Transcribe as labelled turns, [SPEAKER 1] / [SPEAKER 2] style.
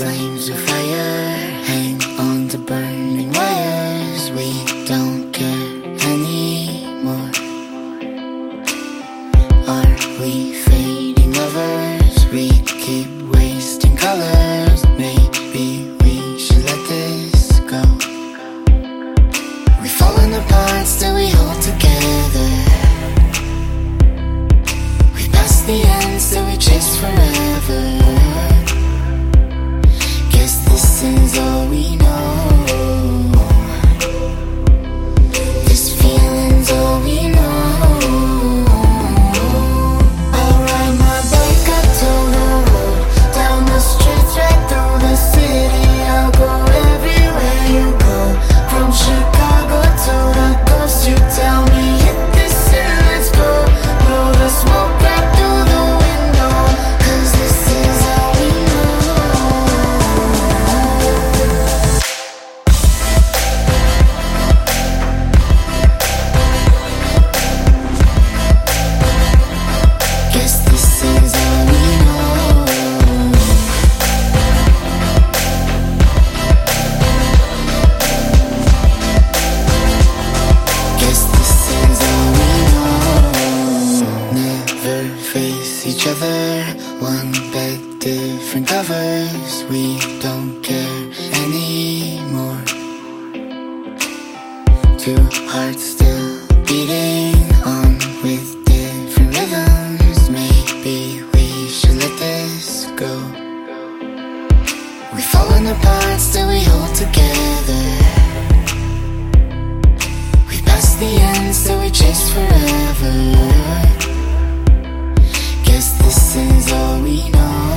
[SPEAKER 1] Arrows of fire hang on to burning wires. We don't care anymore. Are we fading lovers? We keep wasting colors. Maybe we should let this go. We've fallen apart, still we hold together. We pass the end, still we chase forever. Face each other. One bed, different covers. We don't care anymore. Two hearts still beating on with different rhythms. Maybe we should let this go. We've fallen apart, still we hold together. We pass the end, still we chase forever. This is all we know.